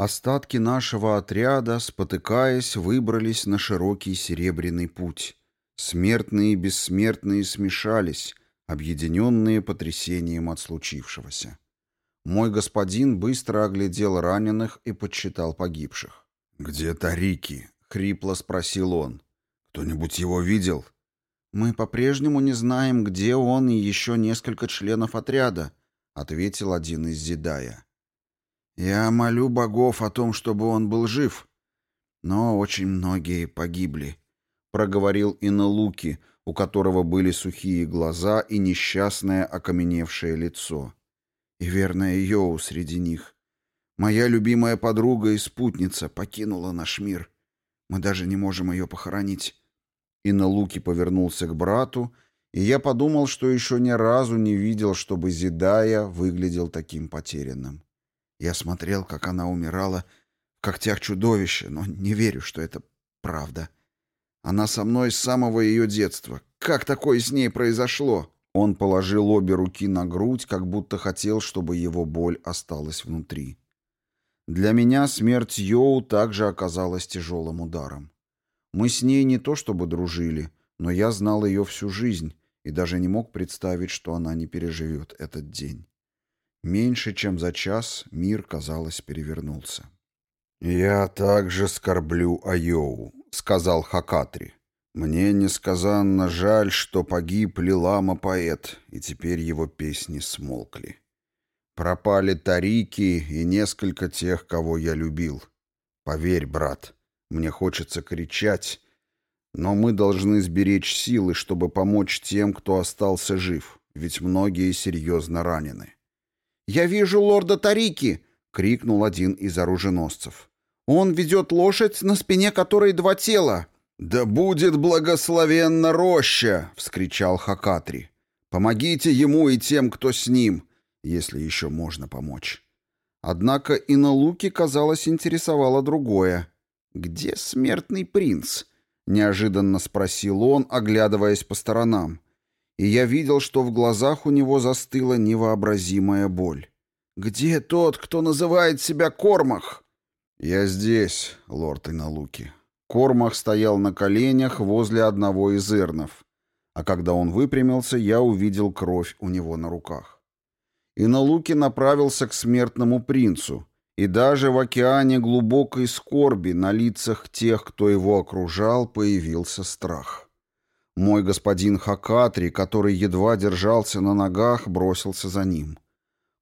Остатки нашего отряда, спотыкаясь, выбрались на широкий серебряный путь. Смертные и бессмертные смешались, объединенные потрясением от случившегося. Мой господин быстро оглядел раненых и подсчитал погибших. «Где Тарики?» — хрипло спросил он. «Кто-нибудь его видел?» «Мы по-прежнему не знаем, где он и еще несколько членов отряда», — ответил один из Зидая. «Я молю богов о том, чтобы он был жив, но очень многие погибли», — проговорил Иналуки, у которого были сухие глаза и несчастное окаменевшее лицо. И верная Йоу среди них. Моя любимая подруга и спутница покинула наш мир. Мы даже не можем ее похоронить. И на луке повернулся к брату, и я подумал, что еще ни разу не видел, чтобы Зидая выглядел таким потерянным. Я смотрел, как она умирала в когтях чудовища, но не верю, что это правда. Она со мной с самого ее детства. Как такое с ней произошло? Он положил обе руки на грудь, как будто хотел, чтобы его боль осталась внутри. Для меня смерть Йоу также оказалась тяжелым ударом. Мы с ней не то чтобы дружили, но я знал ее всю жизнь и даже не мог представить, что она не переживет этот день. Меньше чем за час мир, казалось, перевернулся. «Я также скорблю о Йоу», — сказал Хакатри. Мне несказанно жаль, что погиб Лилама-поэт, и теперь его песни смолкли. Пропали Тарики и несколько тех, кого я любил. Поверь, брат, мне хочется кричать, но мы должны сберечь силы, чтобы помочь тем, кто остался жив, ведь многие серьезно ранены. «Я вижу лорда Тарики!» — крикнул один из оруженосцев. «Он ведет лошадь, на спине которой два тела!» «Да будет благословенна роща!» — вскричал Хакатри. «Помогите ему и тем, кто с ним, если еще можно помочь». Однако и на Луке, казалось, интересовало другое. «Где смертный принц?» — неожиданно спросил он, оглядываясь по сторонам. И я видел, что в глазах у него застыла невообразимая боль. «Где тот, кто называет себя Кормах?» «Я здесь, лорд Иналуки», Кормах стоял на коленях возле одного из эрнов, а когда он выпрямился, я увидел кровь у него на руках. И на луке направился к смертному принцу, и даже в океане глубокой скорби на лицах тех, кто его окружал, появился страх. Мой господин Хакатри, который едва держался на ногах, бросился за ним.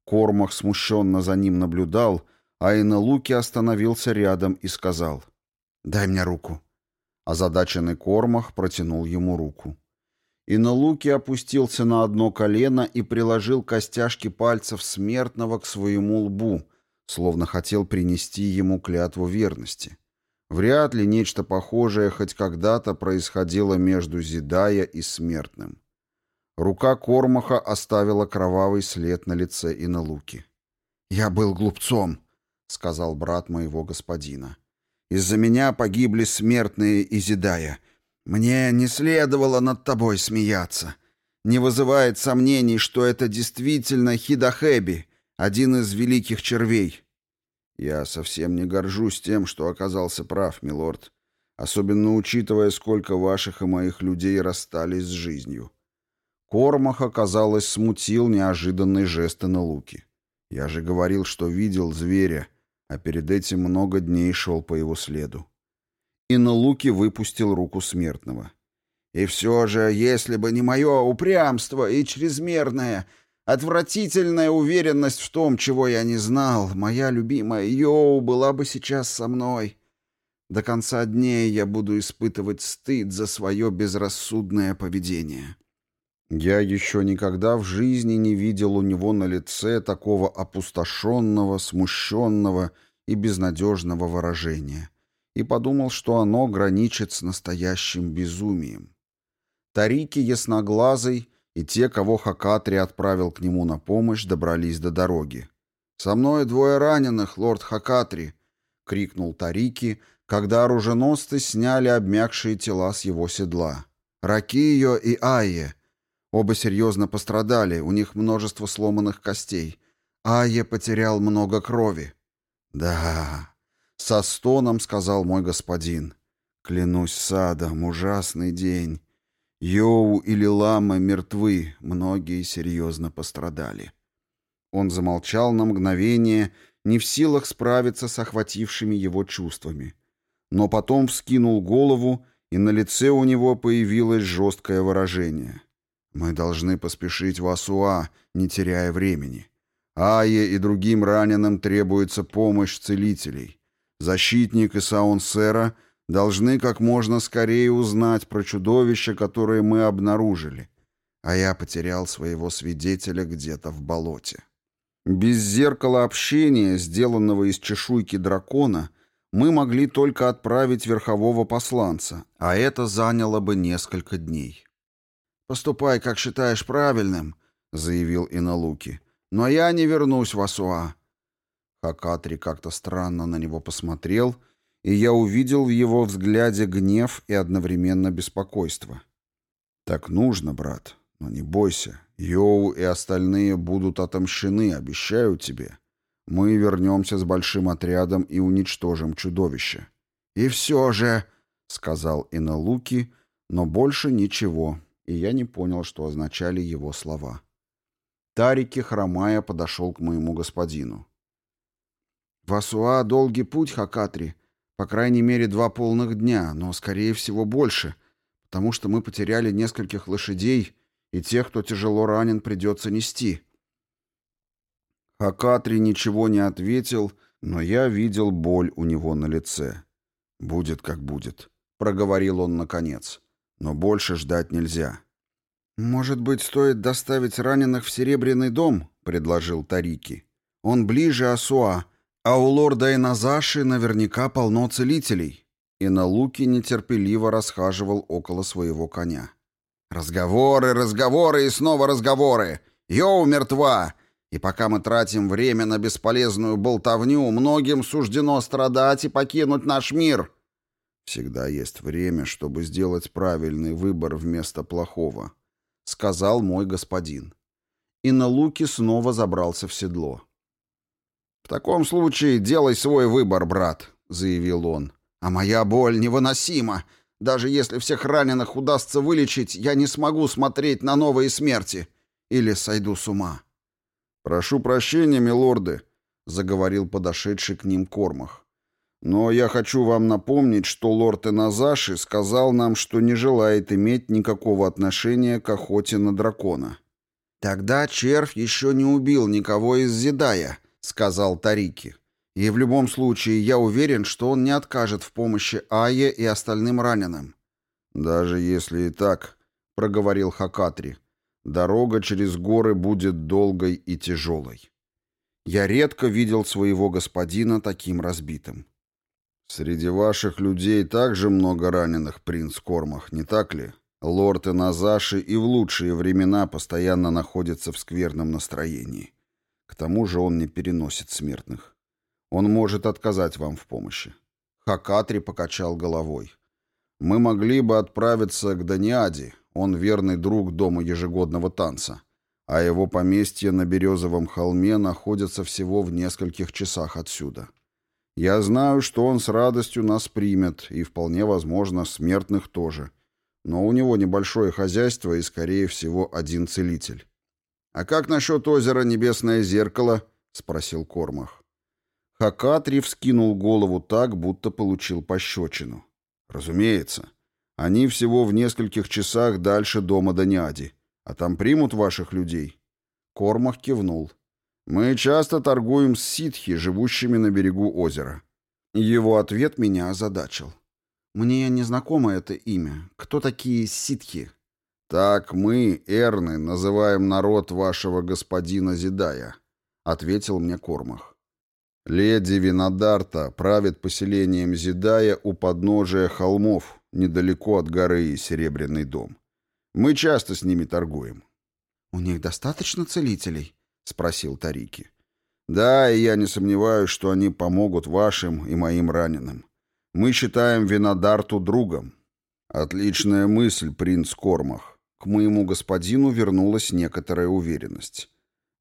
Кормах смущенно за ним наблюдал, а Иналуки остановился рядом и сказал — «Дай мне руку». Озадаченный Кормах протянул ему руку. И на луке опустился на одно колено и приложил костяшки пальцев смертного к своему лбу, словно хотел принести ему клятву верности. Вряд ли нечто похожее хоть когда-то происходило между Зидая и смертным. Рука Кормаха оставила кровавый след на лице и на луке. «Я был глупцом», — сказал брат моего господина. Из-за меня погибли смертные Изидая. Мне не следовало над тобой смеяться. Не вызывает сомнений, что это действительно Хидахеби, один из великих червей. Я совсем не горжусь тем, что оказался прав, милорд, особенно учитывая, сколько ваших и моих людей расстались с жизнью. Кормах, оказалось, смутил неожиданный жест на луки. Я же говорил, что видел зверя, а перед этим много дней шел по его следу. И на луке выпустил руку смертного. «И все же, если бы не мое упрямство и чрезмерная, отвратительная уверенность в том, чего я не знал, моя любимая Йоу была бы сейчас со мной. До конца дней я буду испытывать стыд за свое безрассудное поведение». Я еще никогда в жизни не видел у него на лице такого опустошенного, смущенного и безнадежного выражения, и подумал, что оно граничит с настоящим безумием. Тарики ясноглазый и те, кого Хакатри отправил к нему на помощь, добрались до дороги. «Со мной двое раненых, лорд Хакатри!» — крикнул Тарики, когда оруженосцы сняли обмякшие тела с его седла. «Ракио и Айе!» Оба серьезно пострадали, у них множество сломанных костей. Айе потерял много крови. «Да», — со стоном сказал мой господин. «Клянусь садом, ужасный день. Йоу или Лама мертвы, многие серьезно пострадали». Он замолчал на мгновение, не в силах справиться с охватившими его чувствами. Но потом вскинул голову, и на лице у него появилось жесткое выражение. «Мы должны поспешить в Асуа, не теряя времени. Ае и другим раненым требуется помощь целителей. Защитник и Саунсера должны как можно скорее узнать про чудовище, которое мы обнаружили. А я потерял своего свидетеля где-то в болоте. Без зеркала общения, сделанного из чешуйки дракона, мы могли только отправить верхового посланца, а это заняло бы несколько дней. «Поступай, как считаешь правильным», — заявил Иналуки. Но я не вернусь в Асуа. Хакатри как-то странно на него посмотрел, и я увидел в его взгляде гнев и одновременно беспокойство. «Так нужно, брат, но не бойся. Йоу и остальные будут отомщены, обещаю тебе. Мы вернемся с большим отрядом и уничтожим чудовище». «И все же...» — сказал Иналуки, но больше ничего, и я не понял, что означали его слова. Тарики, хромая, подошел к моему господину. «В долгий путь, Хакатри. По крайней мере, два полных дня, но, скорее всего, больше, потому что мы потеряли нескольких лошадей, и тех, кто тяжело ранен, придется нести». Хакатри ничего не ответил, но я видел боль у него на лице. «Будет, как будет», — проговорил он наконец. «Но больше ждать нельзя». «Может быть, стоит доставить раненых в Серебряный дом?» — предложил Тарики. «Он ближе Асуа, а у лорда Иназаши наверняка полно целителей». И на луке нетерпеливо расхаживал около своего коня. «Разговоры, разговоры и снова разговоры! Йоу, мертва! И пока мы тратим время на бесполезную болтовню, многим суждено страдать и покинуть наш мир!» «Всегда есть время, чтобы сделать правильный выбор вместо плохого», — сказал мой господин. И на луке снова забрался в седло. «В таком случае делай свой выбор, брат», — заявил он. «А моя боль невыносима. Даже если всех раненых удастся вылечить, я не смогу смотреть на новые смерти. Или сойду с ума». «Прошу прощения, милорды», — заговорил подошедший к ним Кормах. Но я хочу вам напомнить, что лорд Эназаши сказал нам, что не желает иметь никакого отношения к охоте на дракона. «Тогда червь еще не убил никого из Зидая», — сказал Тарики. «И в любом случае я уверен, что он не откажет в помощи Ае и остальным раненым». «Даже если и так», — проговорил Хакатри, — «дорога через горы будет долгой и тяжелой». Я редко видел своего господина таким разбитым. «Среди ваших людей также много раненых, принц Кормах, не так ли? Лорд Иназаши и в лучшие времена постоянно находится в скверном настроении. К тому же он не переносит смертных. Он может отказать вам в помощи». Хакатри покачал головой. «Мы могли бы отправиться к Даниаде, он верный друг дома ежегодного танца, а его поместье на Березовом холме находится всего в нескольких часах отсюда». Я знаю, что он с радостью нас примет, и вполне возможно, смертных тоже. Но у него небольшое хозяйство и, скорее всего, один целитель. «А как насчет озера Небесное Зеркало?» — спросил Кормах. Хакатри вскинул голову так, будто получил пощечину. «Разумеется. Они всего в нескольких часах дальше дома Даниади. А там примут ваших людей?» Кормах кивнул. Мы часто торгуем с ситхи, живущими на берегу озера. Его ответ меня озадачил. Мне незнакомо это имя. Кто такие ситхи? Так мы, эрны, называем народ вашего господина Зидая, ответил мне Кормах. Леди Винодарта правит поселением Зидая у подножия холмов, недалеко от горы Серебряный дом. Мы часто с ними торгуем. У них достаточно целителей? Спросил Тарики. Да, и я не сомневаюсь, что они помогут вашим и моим раненым. Мы считаем Винодарту другом. Отличная мысль, принц Кормах. К моему господину вернулась некоторая уверенность.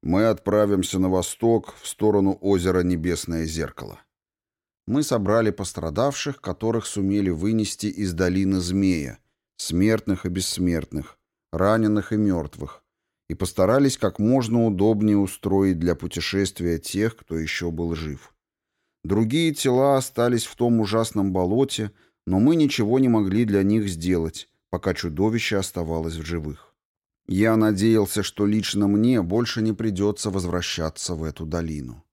Мы отправимся на восток, в сторону озера Небесное Зеркало. Мы собрали пострадавших, которых сумели вынести из долины Змея, смертных и бессмертных, раненых и мертвых, и постарались как можно удобнее устроить для путешествия тех, кто еще был жив. Другие тела остались в том ужасном болоте, но мы ничего не могли для них сделать, пока чудовище оставалось в живых. Я надеялся, что лично мне больше не придется возвращаться в эту долину.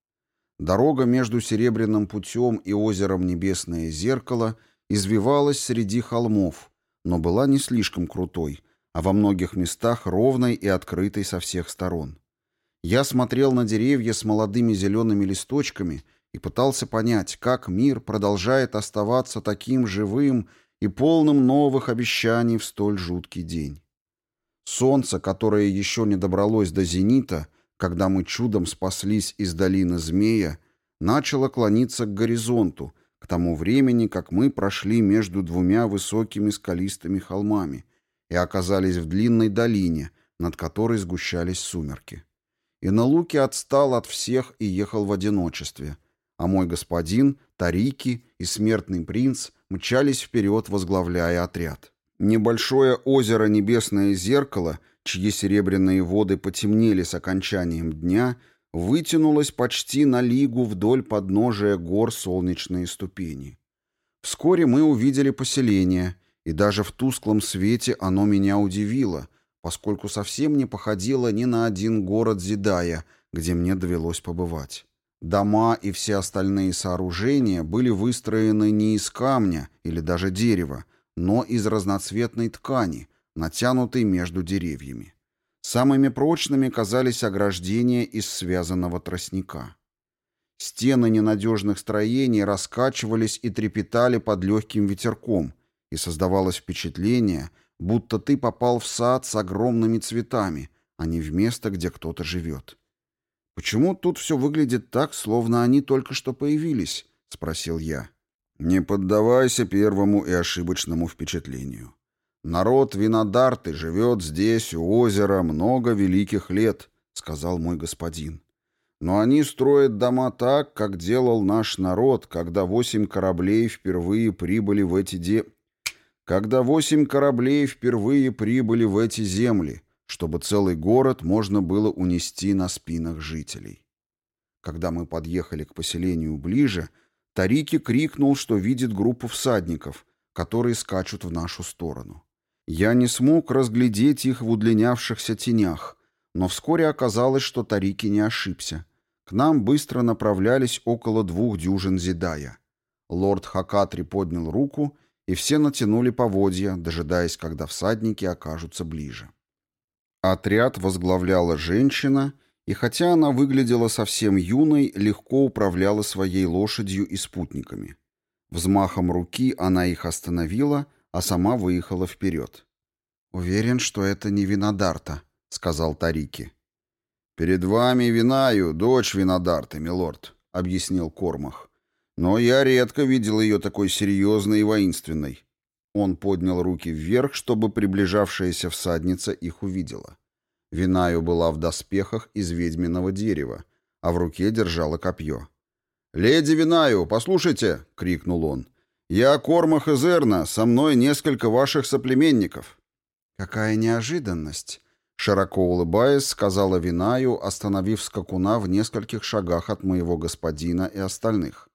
Дорога между Серебряным путем и озером Небесное зеркало извивалась среди холмов, но была не слишком крутой, а во многих местах ровной и открытой со всех сторон. Я смотрел на деревья с молодыми зелеными листочками и пытался понять, как мир продолжает оставаться таким живым и полным новых обещаний в столь жуткий день. Солнце, которое еще не добралось до зенита, когда мы чудом спаслись из долины змея, начало клониться к горизонту, к тому времени, как мы прошли между двумя высокими скалистыми холмами и оказались в длинной долине, над которой сгущались сумерки. И на луке отстал от всех и ехал в одиночестве, а мой господин, Тарики и смертный принц мчались вперед, возглавляя отряд. Небольшое озеро Небесное Зеркало, чьи серебряные воды потемнели с окончанием дня, вытянулось почти на лигу вдоль подножия гор солнечные ступени. Вскоре мы увидели поселение, и даже в тусклом свете оно меня удивило, поскольку совсем не походило ни на один город Зидая, где мне довелось побывать. Дома и все остальные сооружения были выстроены не из камня или даже дерева, но из разноцветной ткани, натянутой между деревьями. Самыми прочными казались ограждения из связанного тростника. Стены ненадежных строений раскачивались и трепетали под легким ветерком, и создавалось впечатление, будто ты попал в сад с огромными цветами, а не в место, где кто-то живет. «Почему тут все выглядит так, словно они только что появились?» — спросил я. Не поддавайся первому и ошибочному впечатлению. Народ Винодарты живет здесь, у озера, много великих лет, сказал мой господин. Но они строят дома так, как делал наш народ, когда восемь кораблей впервые прибыли в эти де... Когда восемь кораблей впервые прибыли в эти земли, чтобы целый город можно было унести на спинах жителей. Когда мы подъехали к поселению ближе, Тарики крикнул, что видит группу всадников, которые скачут в нашу сторону. Я не смог разглядеть их в удлинявшихся тенях, но вскоре оказалось, что Тарики не ошибся. К нам быстро направлялись около двух дюжин зидая. Лорд Хакатри поднял руку, и все натянули поводья, дожидаясь, когда всадники окажутся ближе. Отряд возглавляла женщина — и хотя она выглядела совсем юной, легко управляла своей лошадью и спутниками. Взмахом руки она их остановила, а сама выехала вперед. «Уверен, что это не Винодарта», — сказал Тарики. «Перед вами Винаю, дочь Винодарты, милорд», — объяснил Кормах. «Но я редко видел ее такой серьезной и воинственной». Он поднял руки вверх, чтобы приближавшаяся всадница их увидела. Винаю была в доспехах из ведьминого дерева, а в руке держала копье. «Леди Винаю, послушайте!» — крикнул он. «Я Кормах из Эрна, со мной несколько ваших соплеменников». «Какая неожиданность!» — широко улыбаясь, сказала Винаю, остановив скакуна в нескольких шагах от моего господина и остальных.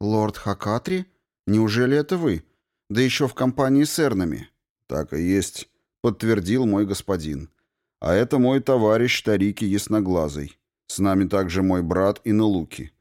«Лорд Хакатри? Неужели это вы? Да еще в компании с Эрнами». «Так и есть», — подтвердил мой господин. А это мой товарищ Тарики Ясноглазый. С нами также мой брат Иналуки.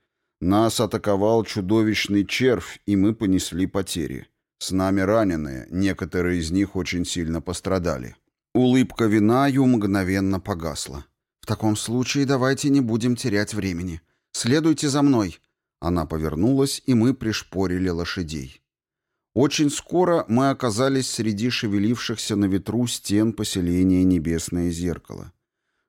Нас атаковал чудовищный червь, и мы понесли потери. С нами раненые, некоторые из них очень сильно пострадали. Улыбка Винаю мгновенно погасла. «В таком случае давайте не будем терять времени. Следуйте за мной». Она повернулась, и мы пришпорили лошадей. Очень скоро мы оказались среди шевелившихся на ветру стен поселения Небесное Зеркало.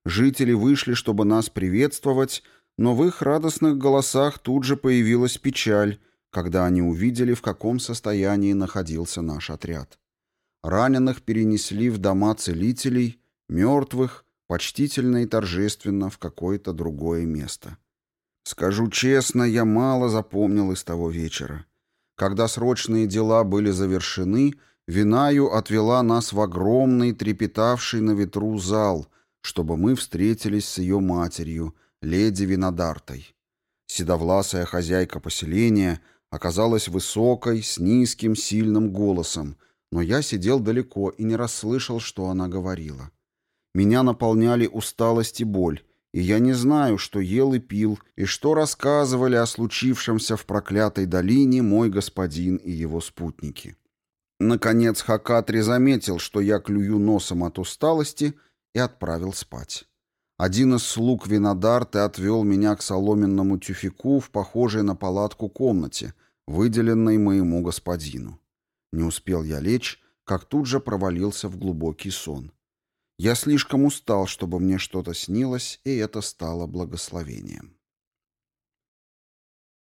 Жители вышли, чтобы нас приветствовать, но в их радостных голосах тут же появилась печаль, когда они увидели, в каком состоянии находился наш отряд. Раненых перенесли в дома целителей, мертвых почтительно и торжественно в какое-то другое место. Скажу честно, я мало запомнил из того вечера. Когда срочные дела были завершены, Винаю отвела нас в огромный, трепетавший на ветру зал, чтобы мы встретились с ее матерью, леди Винодартой. Седовласая хозяйка поселения оказалась высокой, с низким, сильным голосом, но я сидел далеко и не расслышал, что она говорила. Меня наполняли усталость и боль, и я не знаю, что ел и пил, и что рассказывали о случившемся в проклятой долине мой господин и его спутники. Наконец Хакатри заметил, что я клюю носом от усталости, и отправил спать. Один из слуг Винодарты отвел меня к соломенному тюфику в похожей на палатку комнате, выделенной моему господину. Не успел я лечь, как тут же провалился в глубокий сон. Я слишком устал, чтобы мне что-то снилось, и это стало благословением.